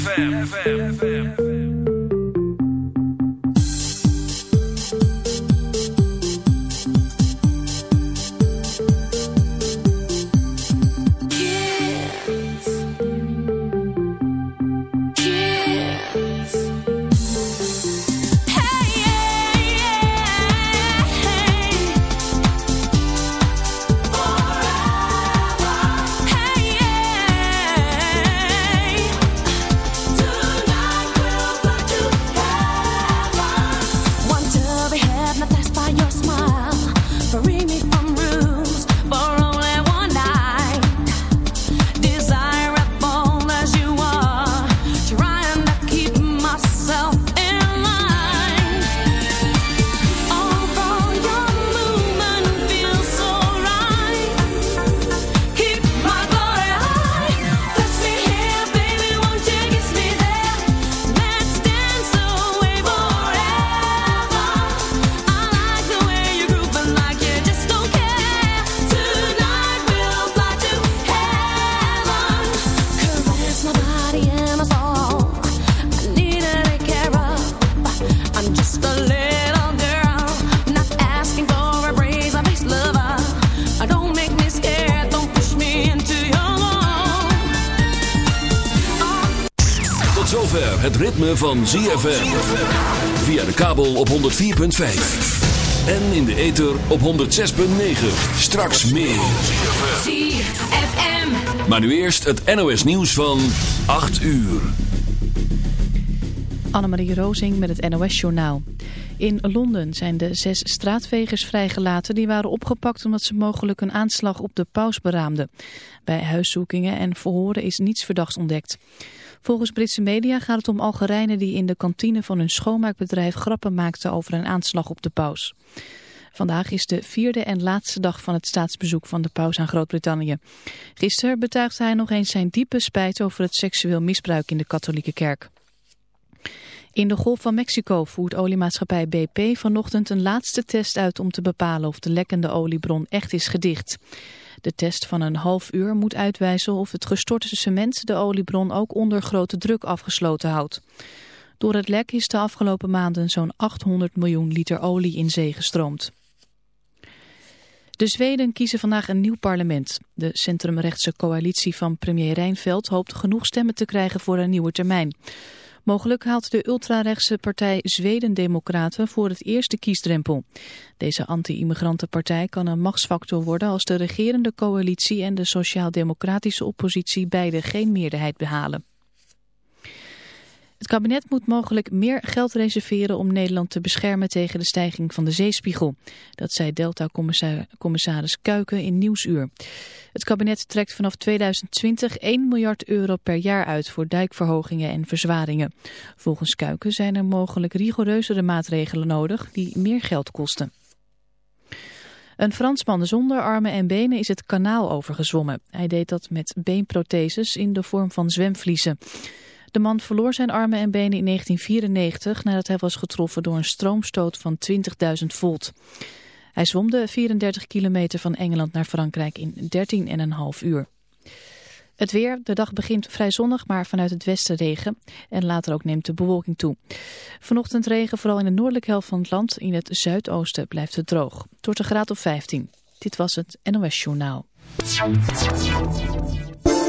20 jaar ZFM. Kiss. Van ZFM. Via de kabel op 104.5. En in de ether op 106.9. Straks meer. ZFM. Maar nu eerst het NOS nieuws van 8 uur. Annemarie Rozing met het NOS-journaal. In Londen zijn de zes straatvegers vrijgelaten die waren opgepakt omdat ze mogelijk een aanslag op de paus beraamden. Bij huiszoekingen en verhoren is niets verdachts ontdekt. Volgens Britse media gaat het om Algerijnen die in de kantine van hun schoonmaakbedrijf grappen maakten over een aanslag op de paus. Vandaag is de vierde en laatste dag van het staatsbezoek van de paus aan Groot-Brittannië. Gisteren betuigde hij nog eens zijn diepe spijt over het seksueel misbruik in de katholieke kerk. In de Golf van Mexico voert oliemaatschappij BP vanochtend een laatste test uit om te bepalen of de lekkende oliebron echt is gedicht. De test van een half uur moet uitwijzen of het gestorte cement de oliebron ook onder grote druk afgesloten houdt. Door het lek is de afgelopen maanden zo'n 800 miljoen liter olie in zee gestroomd. De Zweden kiezen vandaag een nieuw parlement. De centrumrechtse coalitie van premier Reinfeldt hoopt genoeg stemmen te krijgen voor een nieuwe termijn. Mogelijk haalt de ultrarechtse partij Zweden-Democraten voor het eerst de kiesdrempel. Deze anti-immigrantenpartij kan een machtsfactor worden als de regerende coalitie en de sociaal-democratische oppositie beide geen meerderheid behalen. Het kabinet moet mogelijk meer geld reserveren om Nederland te beschermen tegen de stijging van de zeespiegel. Dat zei Delta-commissaris Kuiken in Nieuwsuur. Het kabinet trekt vanaf 2020 1 miljard euro per jaar uit voor dijkverhogingen en verzwaringen. Volgens Kuiken zijn er mogelijk rigoureuzere maatregelen nodig die meer geld kosten. Een Fransman zonder armen en benen is het kanaal overgezwommen. Hij deed dat met beenprotheses in de vorm van zwemvliezen. De man verloor zijn armen en benen in 1994 nadat hij was getroffen door een stroomstoot van 20.000 volt. Hij zwom de 34 kilometer van Engeland naar Frankrijk in 13,5 uur. Het weer, de dag begint vrij zonnig, maar vanuit het westen regen. En later ook neemt de bewolking toe. Vanochtend regen, vooral in de noordelijke helft van het land. In het zuidoosten blijft het droog. Tot een graad of 15. Dit was het NOS Journaal.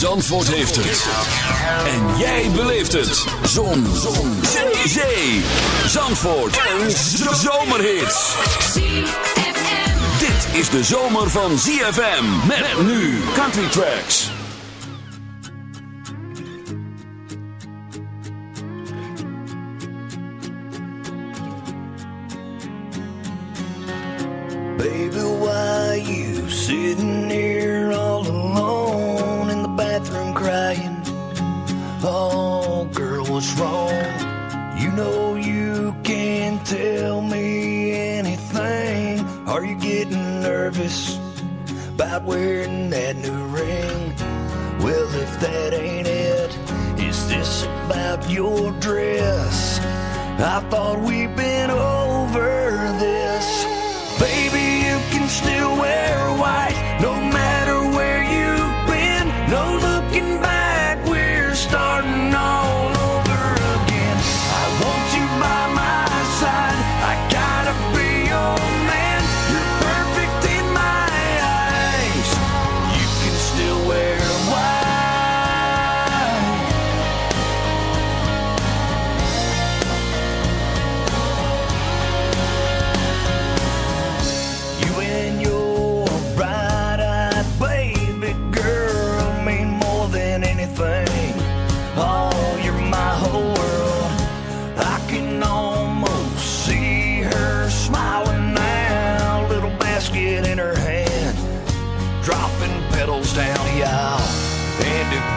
Zandvoort heeft het. En jij beleeft het. Zon. Zon. Zee. Zandvoort. Een zomerhit. Dit is de zomer van ZFM. Met nu Country Tracks. Baby, why you sitting here nervous about wearing that new ring? Well, if that ain't it, is this about your dress? I thought we'd been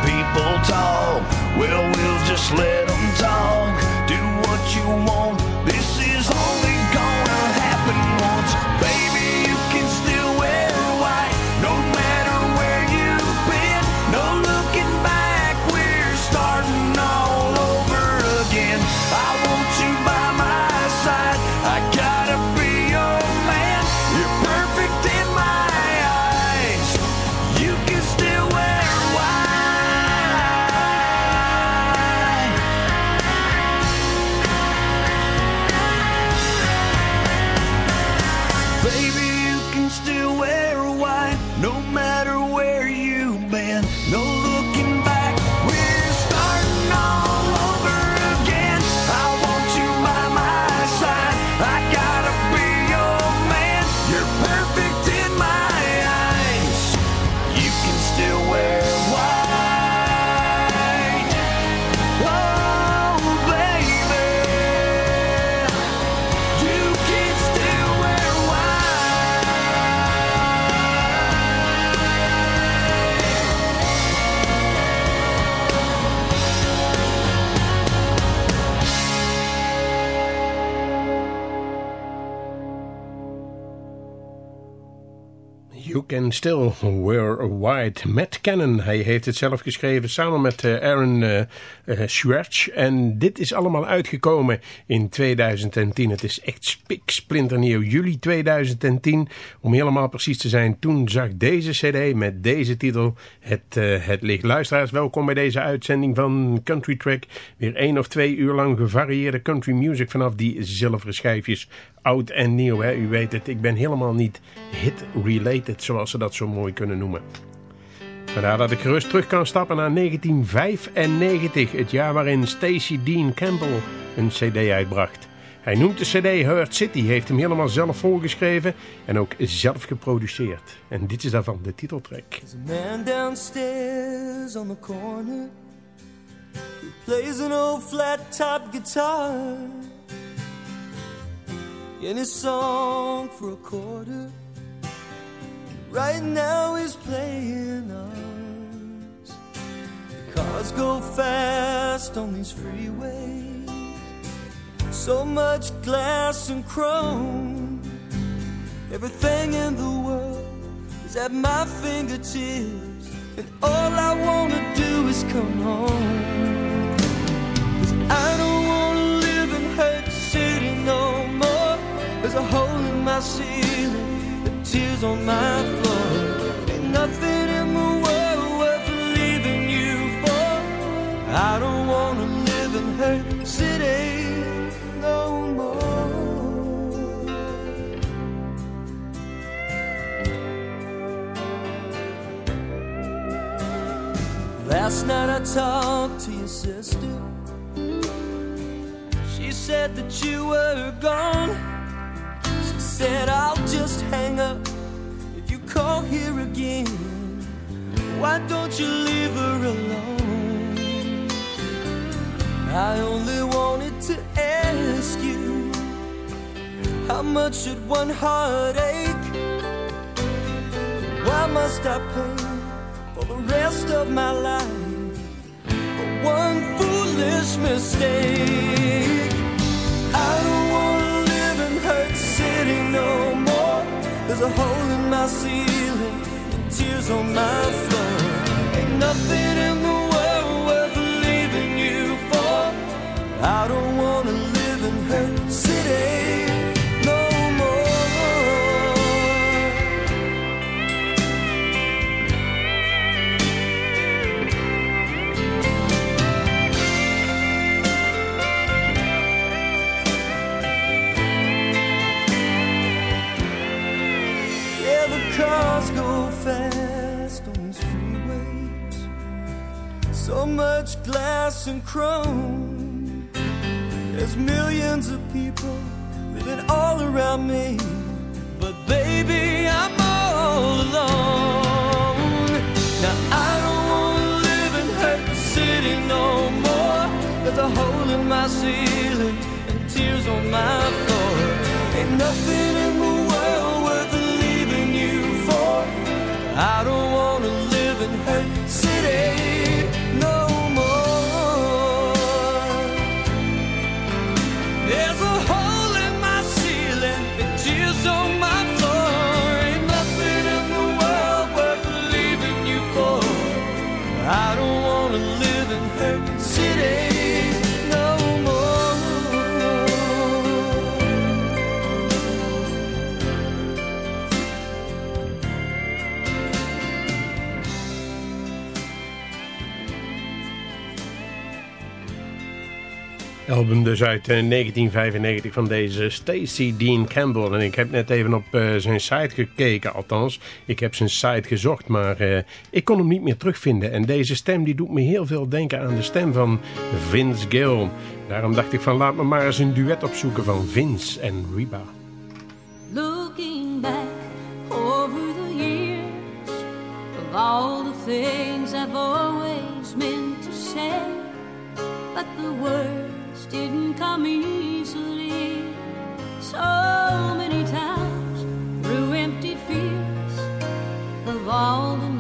people talk, well, we'll just let them talk. Do what you want. Can Still Wear White. Matt Cannon, hij heeft het zelf geschreven samen met eh, Aaron uh, Schwartz. En dit is allemaal uitgekomen in 2010. Het is echt spiksplinternieuw. Juli 2010, om helemaal precies te zijn. Toen zag deze cd met deze titel het, het licht. Luisteraars, welkom bij deze uitzending van Country Track. Weer één of twee uur lang gevarieerde country music vanaf die zilveren schijfjes. Oud en nieuw, hè? u weet het. Ik ben helemaal niet hit-related, zoals ze dat zo mooi kunnen noemen. Vandaar dat ik gerust terug kan stappen naar 1995, het jaar waarin Stacey Dean Campbell een cd uitbracht. Hij noemt de cd Hurt City, heeft hem helemaal zelf voorgeschreven en ook zelf geproduceerd. En dit is daarvan de titeltrack. There's a man downstairs on the corner who plays an old flat top guitar. In his song for a quarter, right now he's playing ours. The cars go fast on these freeways, so much glass and chrome. Everything in the world is at my fingertips, and all I wanna do is come home. 'Cause I don't wanna live in hurt city no more. There's a hole in my ceiling, tears on my floor. Ain't nothing in the world worth leaving you for. I don't wanna live in hurt city no more. Last night I talked to your sister. She said that you were gone. Said I'll just hang up if you call here again. Why don't you leave her alone? I only wanted to ask you how much should one heartache? Why must I pay for the rest of my life for one foolish mistake? My ceiling, tears on my floor. Ain't nothing in glass and chrome. There's millions of people living all around me. But baby, I'm all alone. Now I don't wanna live in hurt city no more. There's a hole in my ceiling and tears on my floor. Ain't nothing in the world worth leaving you for. I don't Album dus uit eh, 1995 van deze Stacey Dean Campbell. En ik heb net even op eh, zijn site gekeken, althans. Ik heb zijn site gezocht, maar eh, ik kon hem niet meer terugvinden. En deze stem die doet me heel veel denken aan de stem van Vince Gill. Daarom dacht ik van laat me maar eens een duet opzoeken van Vince en Reba. Looking back over the years of all the things I've always meant to say, but the words didn't come easily. So many times through empty fears of all the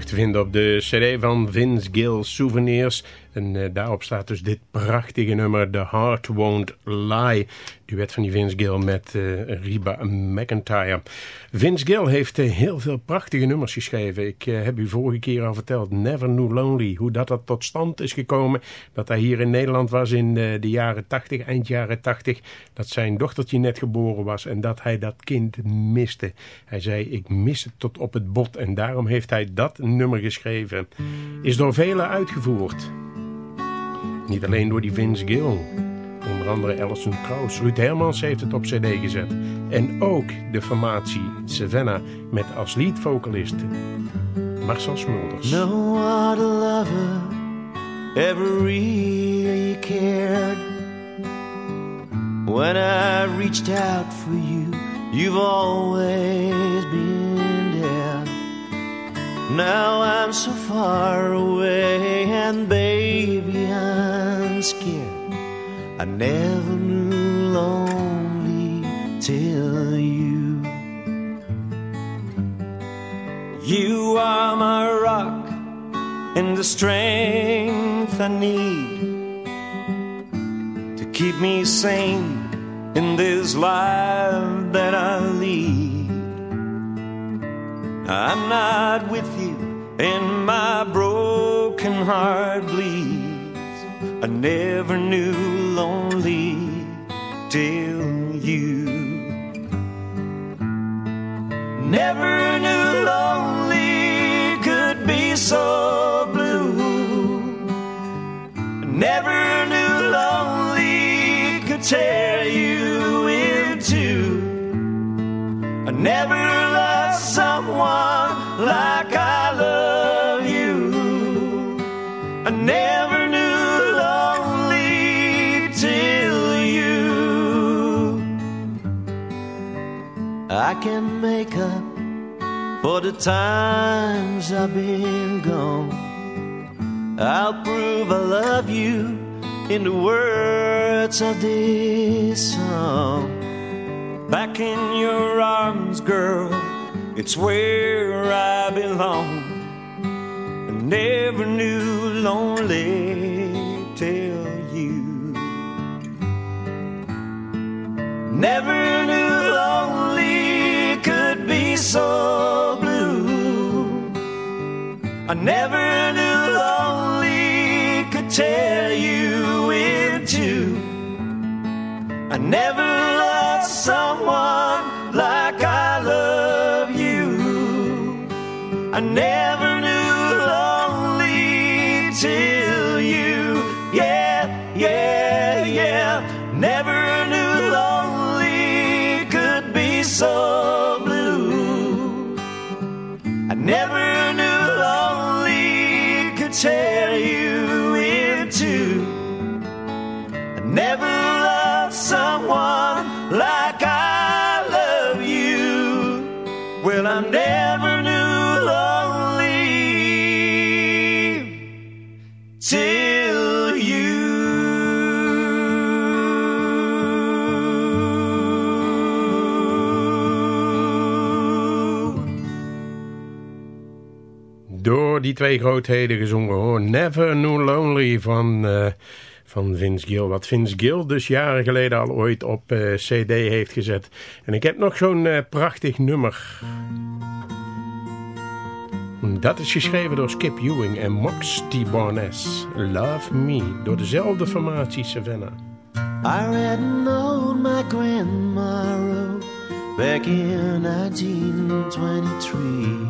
Terug te vinden op de cd van Vince Gill Souvenirs. En eh, daarop staat dus dit prachtige nummer The Heart Won't Lie. Duet van die Vince Gill met eh, Reba McIntyre. Vince Gill heeft eh, heel veel prachtige nummers geschreven. Ik heb u vorige keer al verteld, Never Knew Lonely. Hoe dat, dat tot stand is gekomen. Dat hij hier in Nederland was in de jaren 80, eind jaren 80. Dat zijn dochtertje net geboren was en dat hij dat kind miste. Hij zei, ik mis het tot op het bot. En daarom heeft hij dat nummer geschreven. Is door velen uitgevoerd. Niet alleen door die Vince Gill. Onder andere Alison Krauss. Ruud Hermans heeft het op cd gezet. En ook de formatie Savannah met als leadvocalist Marcel Smulders. No other lover ever really cared. When I reached out for you, you've always been there. Now I'm so far away, and baby, I'm scared. I never knew lonely till you. You are my rock and the strength I need to keep me sane in this life that I lead. I'm not with you, and my broken heart bleeds. I never knew lonely till you. Never knew lonely could be so blue. Never knew lonely could tear you in two. I never loved someone like I I can make up for the times I've been gone. I'll prove I love you in the words of this song. Back in your arms, girl, it's where I belong. I never knew lonely till you. Never knew lonely so blue. I never knew lonely could tear you in two. I never loved someone never die twee grootheden gezongen hoor. Never Knew Lonely van, eh, van Vince Gill. Wat Vince Gill dus jaren geleden al ooit op eh, cd heeft gezet. En ik heb nog zo'n eh, prachtig nummer. Dat is geschreven door Skip Ewing en Mox T. Barnes. Love Me. Door dezelfde formatie Savannah. I read a note my grandma back in 1923.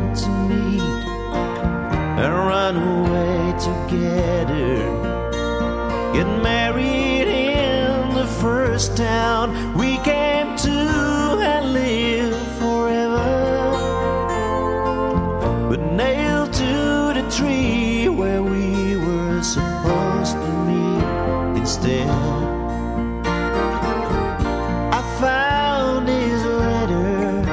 and run away together. Get married in the first town we came to and live forever. But nailed to the tree where we were supposed to meet instead. I found his letter,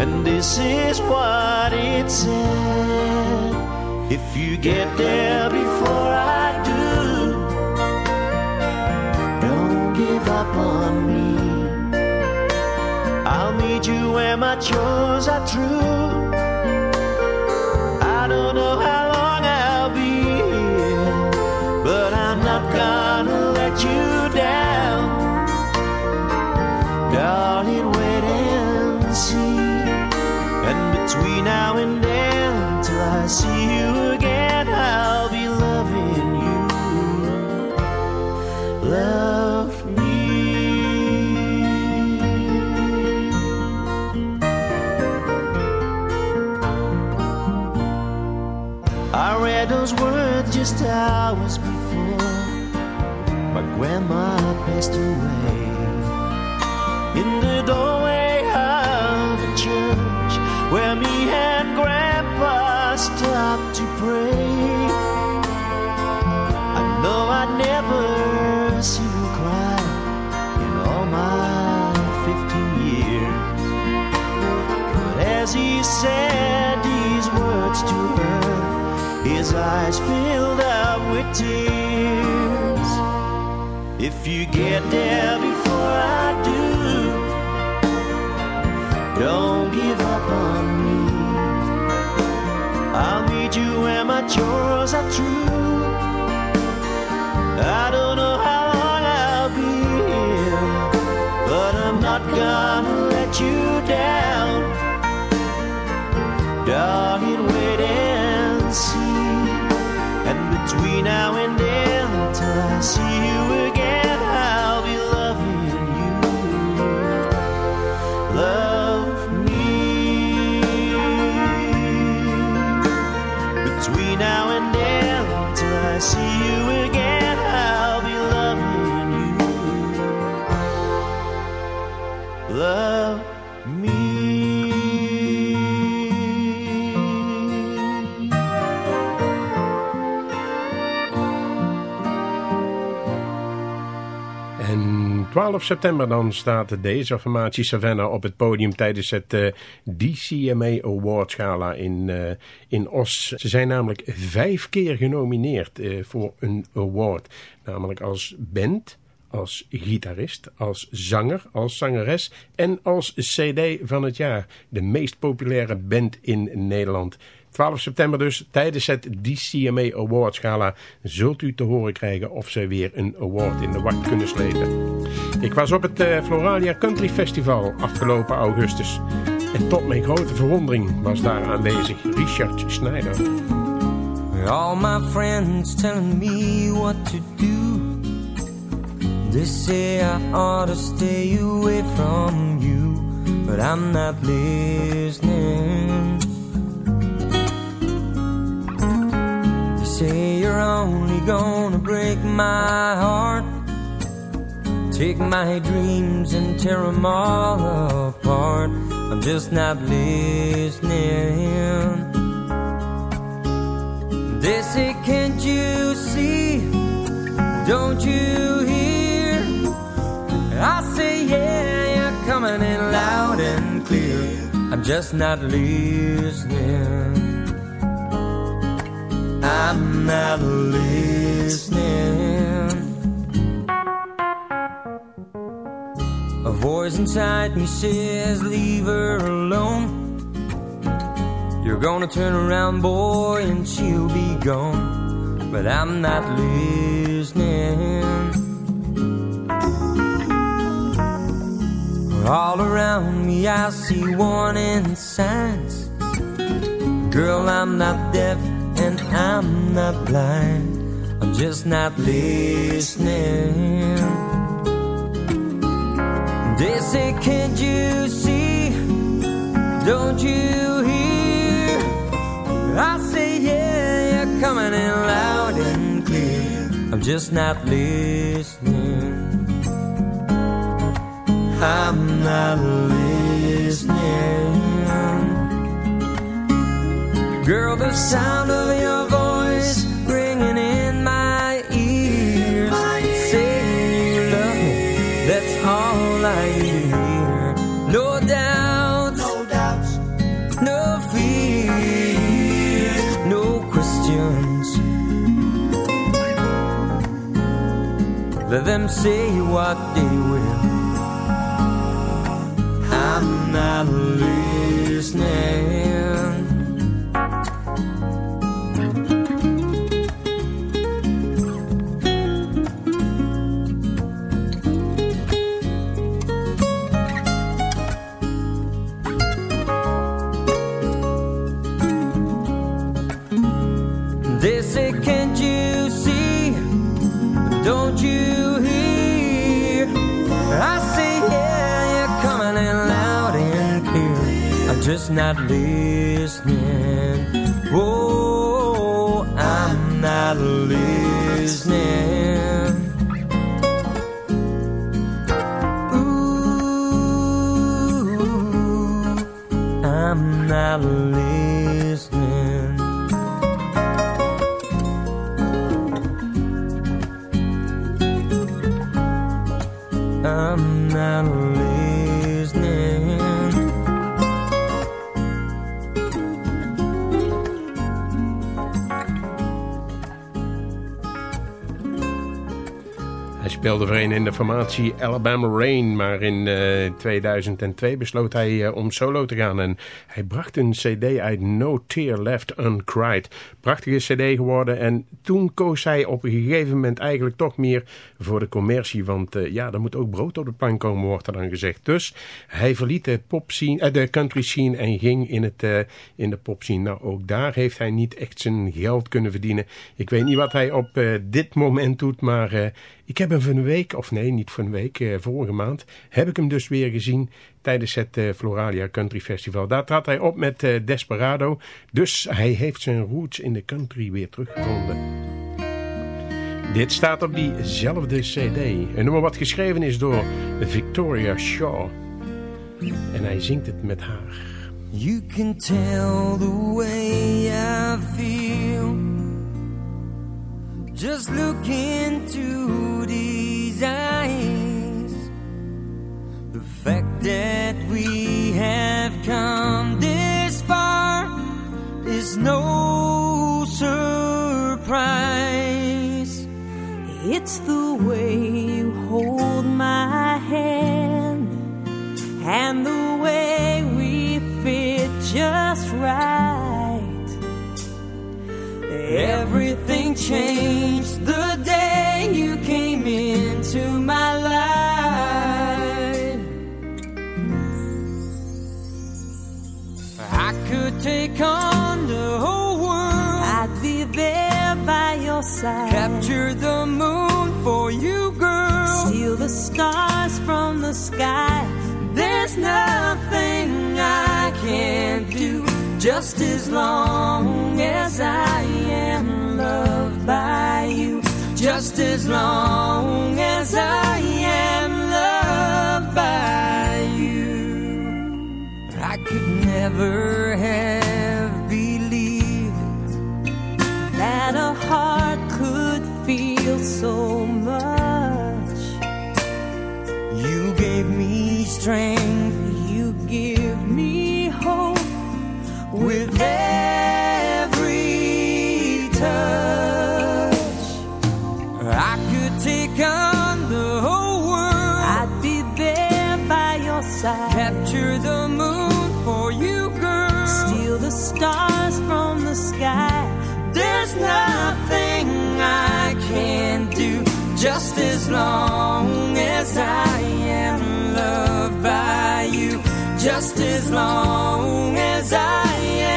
and this is what it said. If you get there before I do, don't give up on me. I'll meet you where my chores those words just hours before my grandma passed away. In the doorway of a church where me and grandpa stopped to pray. I know I'd never seen him cry in all my 15 years. But as he said eyes filled up with tears. If you get there before I do, don't give up on me. I'll meet you where my chores are true. 12 september dan staat deze formatie Savannah op het podium tijdens het eh, DCMA Awards Gala in, eh, in Os. Ze zijn namelijk vijf keer genomineerd eh, voor een award. Namelijk als band, als gitarist, als zanger, als zangeres en als CD van het jaar. De meest populaire band in Nederland. 12 september dus, tijdens het DCMA Awards Gala, zult u te horen krijgen of ze weer een award in de wacht kunnen slepen. Ik was op het eh, Floralia Country Festival afgelopen augustus. En tot mijn grote verwondering was daar aanwezig Richard Schneider. All my friends telling me what to do. They say I ought to stay away from you, but I'm not listening. Say you're only gonna break my heart, take my dreams and tear them all apart. I'm just not listening. They say, can't you see? Don't you hear? I say, yeah, you're coming in loud and clear. I'm just not listening. I'm not listening. A voice inside me says, leave her alone. You're gonna turn around, boy, and she'll be gone. But I'm not listening. All around me I see warning signs. Girl, I'm not deaf and I'm not blind. I'm just not listening. They say, can't you see? Don't you hear? I say, yeah, you're coming in loud and clear. I'm just not listening. I'm not listening. Girl, the sound of your voice ringing in my ears. Say you love me, that's all I hear. No doubt, no doubts, no fear, no questions. Let them say what they will. I'm not listening. Not listening. Oh, I'm not listening. Hij speelde voor een in de formatie Alabama Rain, maar in eh, 2002 besloot hij eh, om solo te gaan. En hij bracht een cd uit No Tear Left Uncried. Prachtige cd geworden en toen koos hij op een gegeven moment eigenlijk toch meer voor de commercie. Want eh, ja, er moet ook brood op de pan komen, wordt er dan gezegd. Dus hij verliet de, pop eh, de country scene en ging in, het, eh, in de pop scene. Nou, ook daar heeft hij niet echt zijn geld kunnen verdienen. Ik weet niet wat hij op eh, dit moment doet, maar... ik heb hem van een week, of nee, niet van een week, eh, vorige maand, heb ik hem dus weer gezien tijdens het eh, Floralia Country Festival. Daar trad hij op met eh, Desperado, dus hij heeft zijn roots in de country weer teruggevonden. Dit staat op diezelfde cd. Een nummer wat geschreven is door Victoria Shaw. En hij zingt het met haar. You can tell the way I feel. Just look into these eyes. The fact that we have come this far is no surprise. It's the way you hold my hand and the way we fit just right. Everything changed the day you came into my life. I could take on the whole world, I'd be there by your side. capture the moon for you, girl. Steal the stars from the sky. There's nothing I can't do, just as long as I am loved by you. Just as long as I am loved by you. I could never have believed That a heart could feel so much. you gave me strength just as long as I am.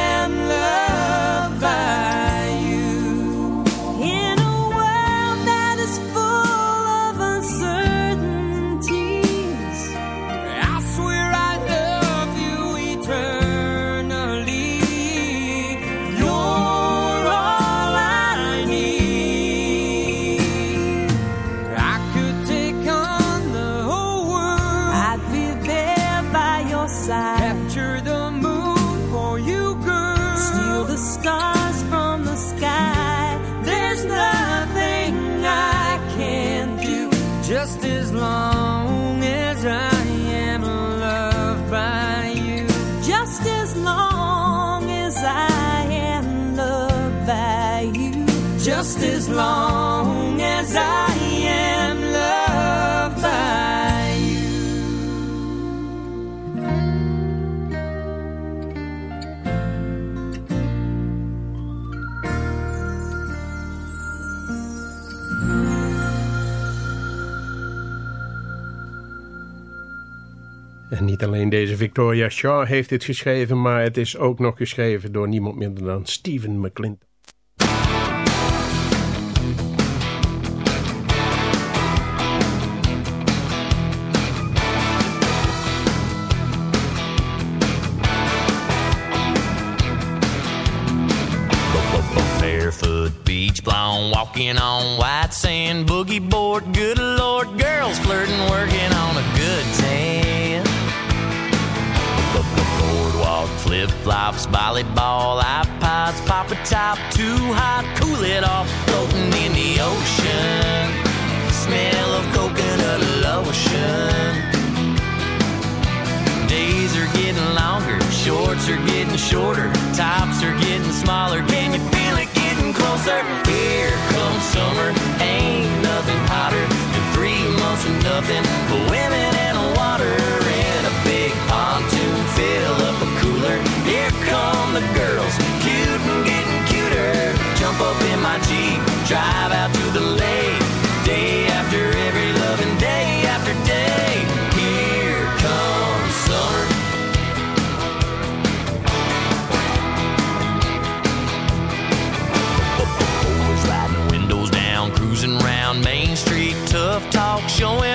I En niet alleen deze Victoria Shaw heeft dit geschreven, maar het is ook nog geschreven door niemand minder dan Stephen McClinton. too hot, cool it off, floating in the ocean. Smell of coconut lotion. Days are getting longer, shorts are getting shorter, tops are getting smaller. Can you feel it getting closer? showing.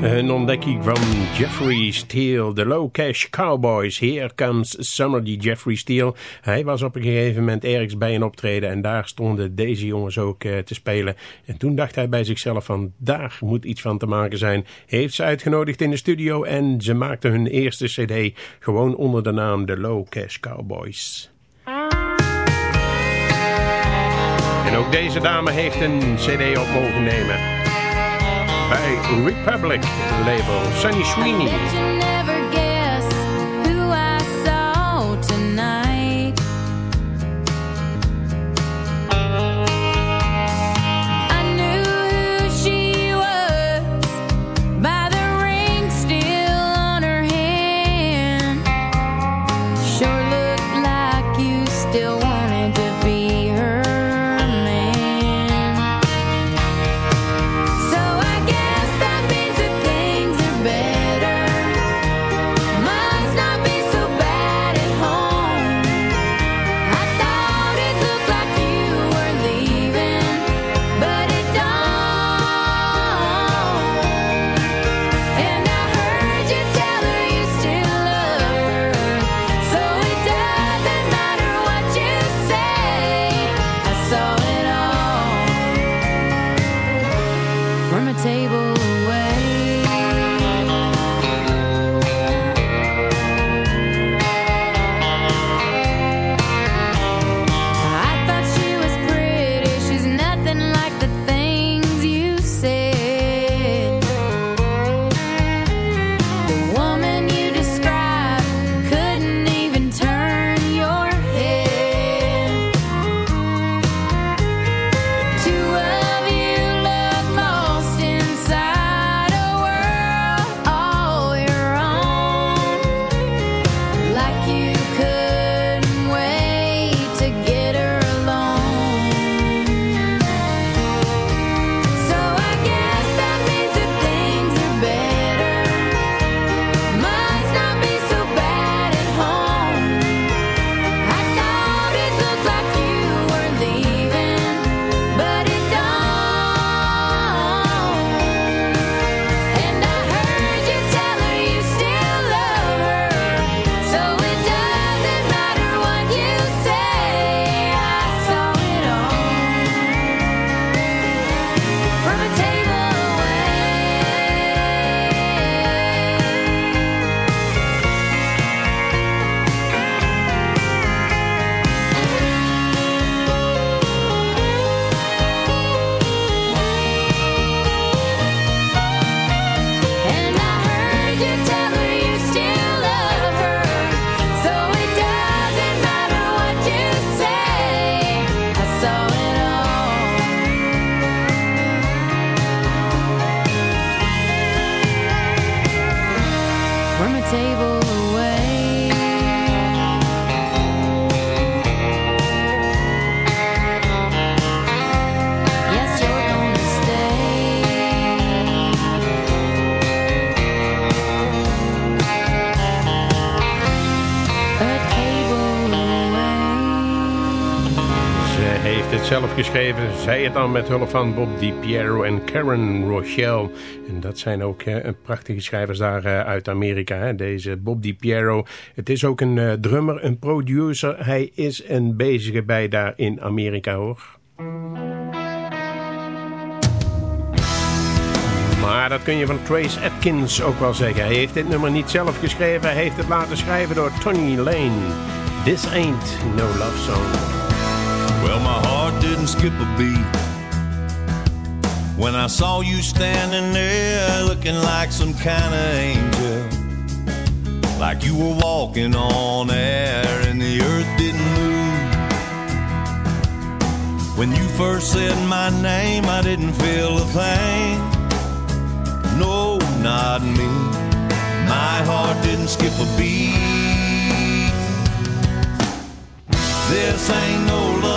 Een ontdekking van Jeffrey Steele, de Low Cash Cowboys. Here Comes Summer, die Jeffrey Steele. Hij was op een gegeven moment ergens bij een optreden en daar stonden deze jongens ook eh, te spelen. En toen dacht hij bij zichzelf van daar moet iets van te maken zijn. Heeft ze uitgenodigd in de studio en ze maakten hun eerste cd gewoon onder de naam de Low Cash Cowboys. En ook deze dame heeft een cd op mogen nemen. Bij Republic label Sunny Sweeney. Geschreven, zij het dan met hulp van Bob DiPiero en Karen Rochelle. En dat zijn ook eh, prachtige schrijvers daar eh, uit Amerika. Hè? Deze Bob DiPiero. Het is ook een eh, drummer, een producer. Hij is een bezige bij daar in Amerika hoor. Maar dat kun je van Trace Atkins ook wel zeggen. Hij heeft dit nummer niet zelf geschreven. Hij heeft het laten schrijven door Tony Lane. This ain't no love song. Well, my heart didn't skip a beat when I saw you standing there looking like some kind of angel. Like you were walking on air and the earth didn't move. When you first said my name, I didn't feel a thing. No, not me. My heart didn't skip a beat. This ain't no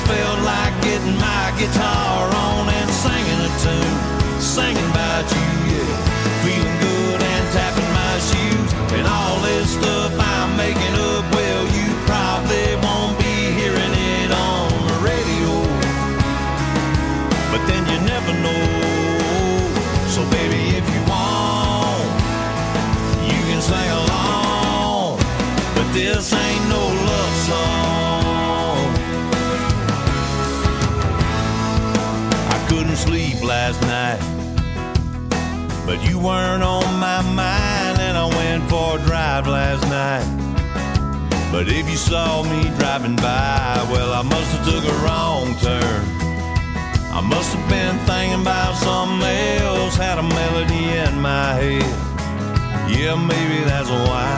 just felt like getting my guitar on and singing a tune, singing about you, yeah. Feeling good and tapping my shoes and all this stuff I'm making up. Well, you probably won't be hearing it on the radio, but then you never know. So baby, if you want, you can sing along, but this ain't. But you weren't on my mind, and I went for a drive last night. But if you saw me driving by, well, I must have took a wrong turn. I must have been thinking about something else, had a melody in my head. Yeah, maybe that's why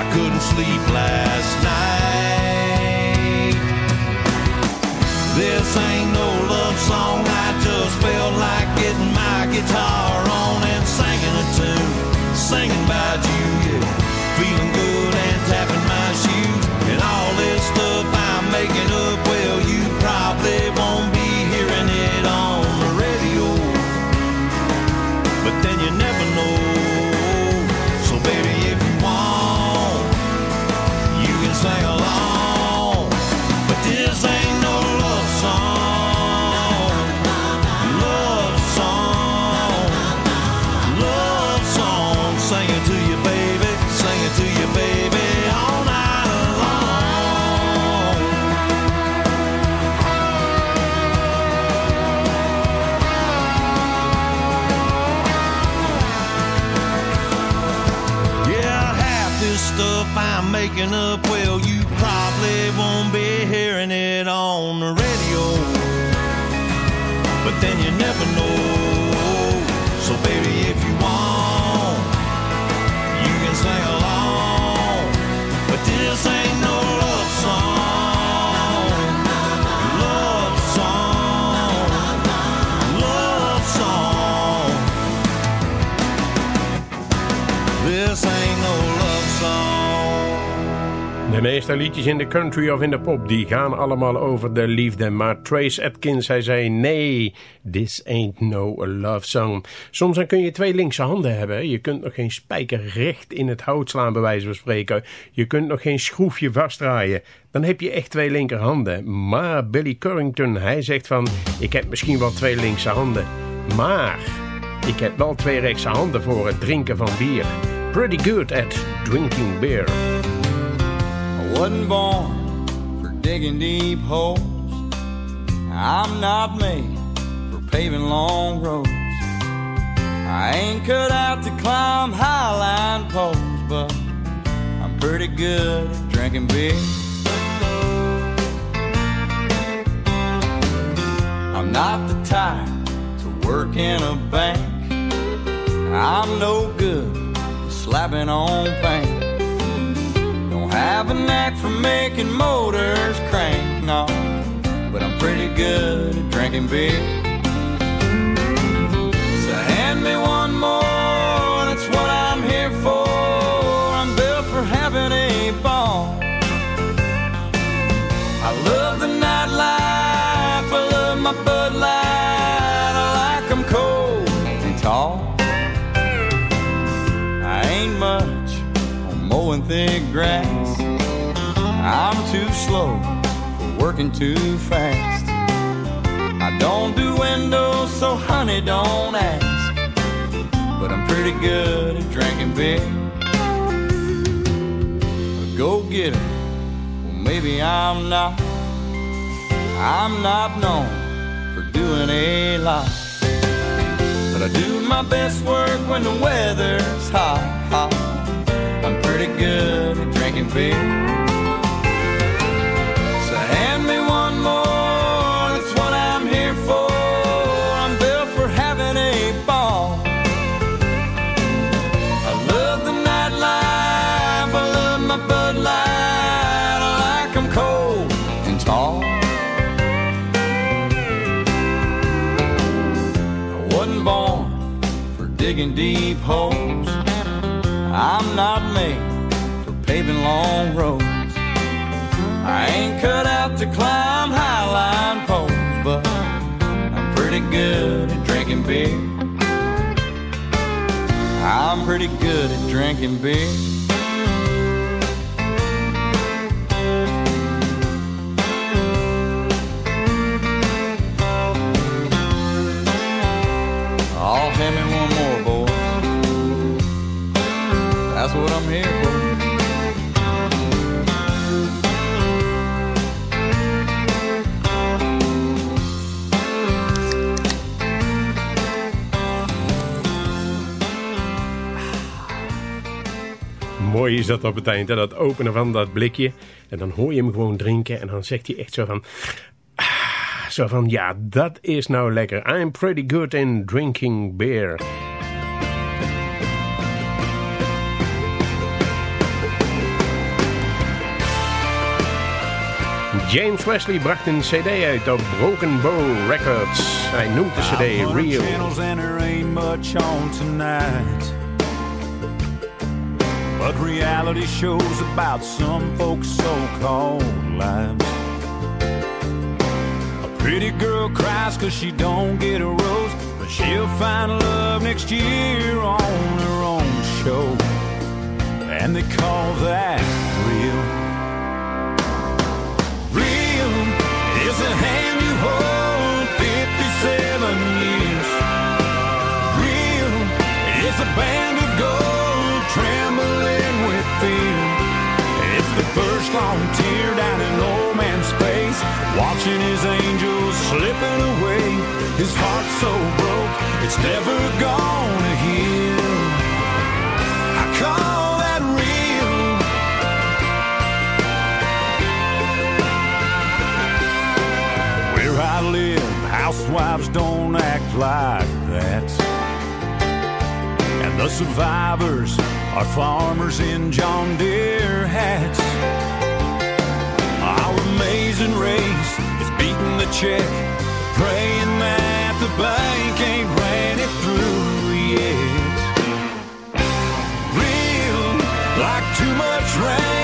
I couldn't sleep last I'm making up, meeste liedjes in de country of in de pop, die gaan allemaal over de liefde. Maar Trace Atkins, hij zei, nee, this ain't no love song. Soms dan kun je twee linkse handen hebben. Je kunt nog geen spijker recht in het hout slaan, bij wijze van spreken. Je kunt nog geen schroefje vastdraaien. Dan heb je echt twee linkerhanden. Maar Billy Currington, hij zegt van, ik heb misschien wel twee linkse handen. Maar ik heb wel twee rechtse handen voor het drinken van bier. Pretty good at drinking beer. Wasn't born for digging deep holes. I'm not made for paving long roads. I ain't cut out to climb highline poles, but I'm pretty good at drinking beer. I'm not the type to work in a bank. I'm no good slapping on paint. Have a knack for making motors crank, no. But I'm pretty good at drinking beer. So hand me one more, that's what I'm here for. I'm built for having a ball. I love the nightlife, I love my Bud Light. I like 'em cold and tall. I ain't much on mowing thick grass. Too slow for working too fast. I don't do windows, so honey, don't ask. But I'm pretty good at drinking beer. Go getter, well, maybe I'm not. I'm not known for doing a lot. But I do my best work when the weather's hot, hot. I'm pretty good at drinking beer. Digging deep holes. I'm not made for paving long roads. I ain't cut out to climb highline poles, but I'm pretty good at drinking beer. I'm pretty good at drinking beer. Mooi is dat op het eind, dat openen van dat blikje. En dan hoor je hem gewoon drinken en dan zegt hij echt zo van... Ah, zo van, ja, dat is nou lekker. I'm pretty good in drinking beer. James Wesley bracht een cd uit op Broken Bow Records. Hij noemt de cd Real. channels and there ain't much on tonight. But reality shows about some folks' so-called lives. A pretty girl cries cause she don't get a rose, but she'll find love next year on her own show. And they call that is a hand you hold 57 years. Real is a band of gold trembling with fear. It's the first long tear down in old man's face, watching his angels slipping away. His heart so broke, it's never gonna heal. Housewives don't act like that. And the survivors are farmers in John Deere hats. Our amazing race is beating the check, praying that the bank ain't ran it through yet. Real, like too much rain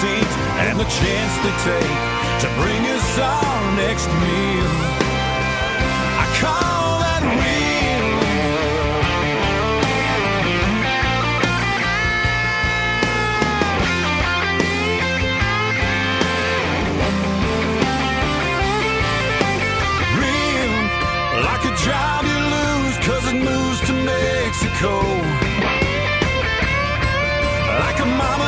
seeds, and the chance they take to bring us our next meal. I call that real. real Like a job you lose cause it moves to Mexico Like a mama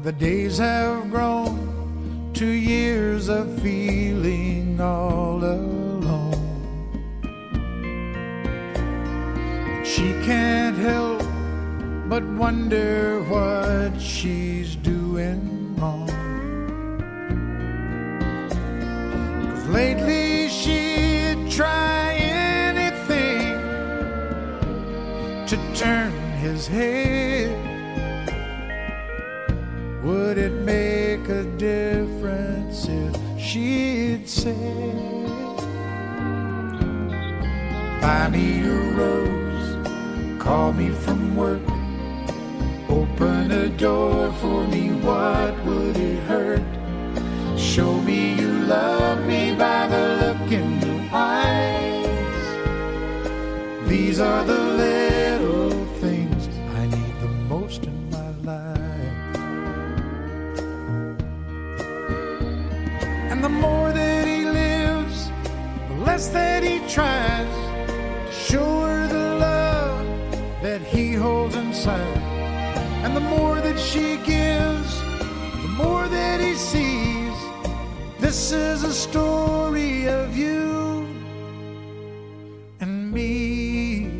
Now the days have grown to years of feeling all alone. And she can't help but wonder what she's doing wrong. 'Cause lately she'd try anything to turn his head. Buy me a rose, call me from work, And the more that she gives, the more that he sees. This is a story of you and me.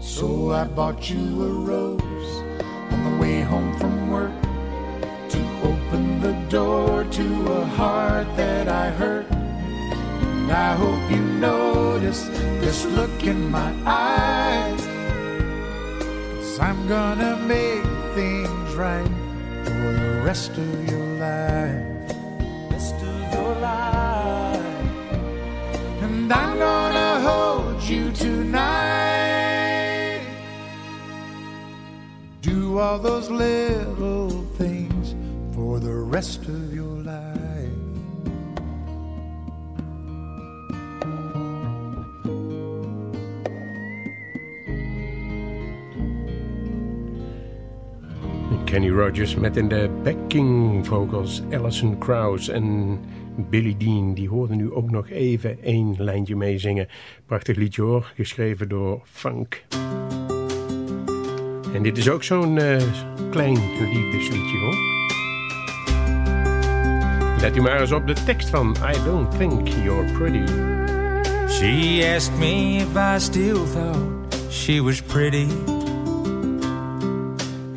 So I bought you a rose on the way home from work to open the door to a heart that I hurt. And I hope you notice this look in my eyes. Cause I'm gonna make things right for the rest of your life. Rest of your life. And I'm gonna hold you tonight. Do all those little things for the rest of your life. Kenny Rogers met in de backing vocals Alison Krauss en Billy Dean. Die hoorden nu ook nog even één lijntje meezingen. Prachtig liedje hoor, geschreven door Funk. En dit is ook zo'n eh, klein liefdesliedje hoor. Let u maar eens op de tekst van I Don't Think You're Pretty. She asked me if I still thought she was pretty.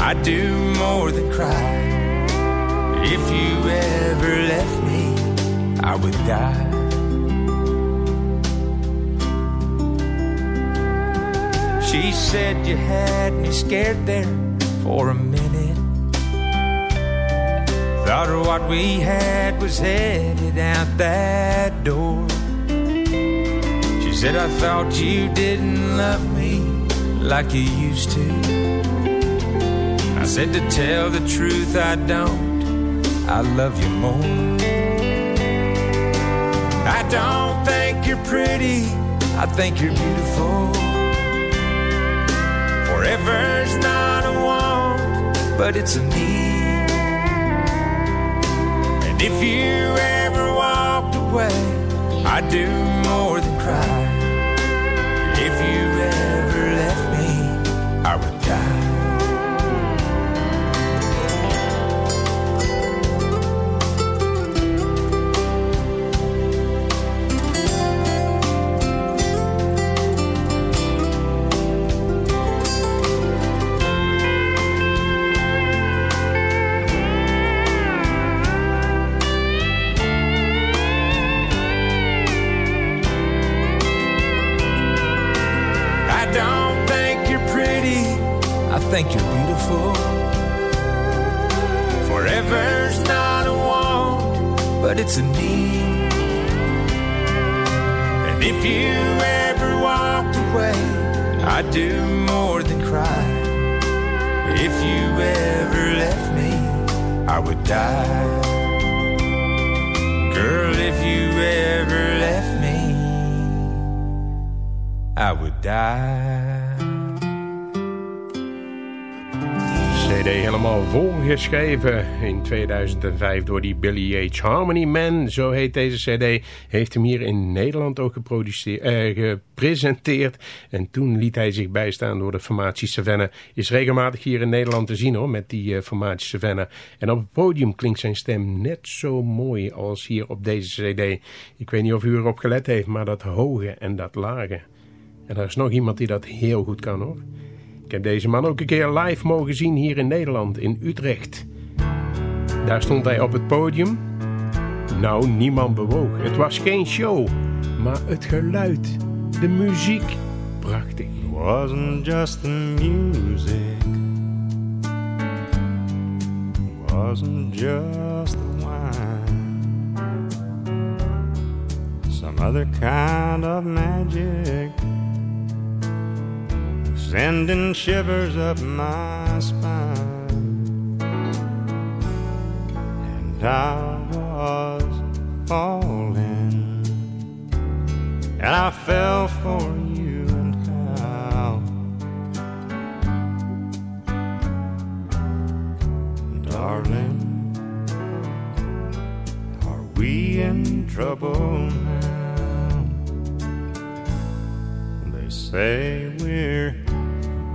I'd do more than cry. If you ever left me, I would die. She said you had me scared there for a minute. Thought what we had was headed out that door. She said, I thought you didn't love me like you used to. Said, to tell the truth, I don't. I love you more. I don't think you're pretty, I think you're beautiful. Forever's not a want, but it's a need. And if you ever walked away, I'd do more than cry. I would die. Girl, if you ever left me, I would die. CD helemaal volgeschreven in 2005 door die Billy H. Harmony Man, zo heet deze CD. Heeft hem hier in Nederland ook geproduceerd, eh, gepresenteerd. En toen liet hij zich bijstaan door de formatie Savannah. Is regelmatig hier in Nederland te zien hoor, met die eh, formatie Savannah. En op het podium klinkt zijn stem net zo mooi als hier op deze CD. Ik weet niet of u erop gelet heeft, maar dat hoge en dat lage. En er is nog iemand die dat heel goed kan hoor. Ik heb deze man ook een keer live mogen zien hier in Nederland, in Utrecht. Daar stond hij op het podium. Nou, niemand bewoog. Het was geen show, maar het geluid, de muziek, prachtig. It wasn't just the music. It wasn't just the wine. Some other kind of magic. Sending shivers up my spine. And I was falling. And I fell for you and how. Darling, are we in trouble now? They say we're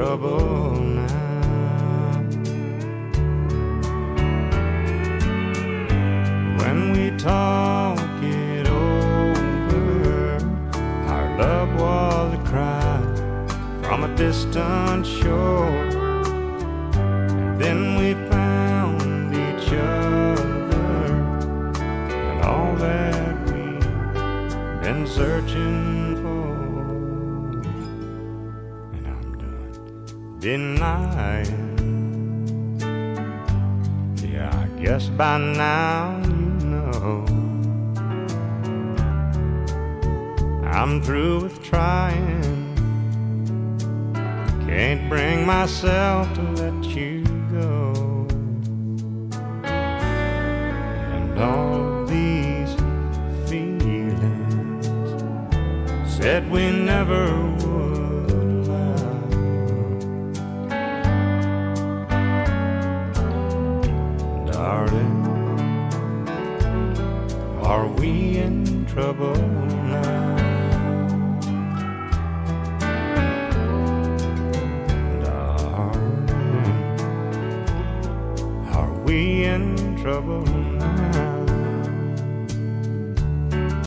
Trouble now? When we talk it over, our love was a cry from a distant shore. And then we 59. Yeah, I guess by now you know I'm through with trying. Can't bring myself to let you go. And all these feelings said we never